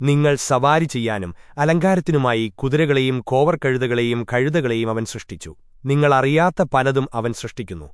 നിങ്ങൾ സവാരി ചെയ്യാനും അലങ്കാരത്തിനുമായി കുതിരകളെയും കോവർകഴുതകളെയും കഴുതകളെയും അവൻ സൃഷ്ടിച്ചു. നിങ്ങളറിയാത്ത പലതും അവൻ സൃഷ്ടിക്കുന്നു.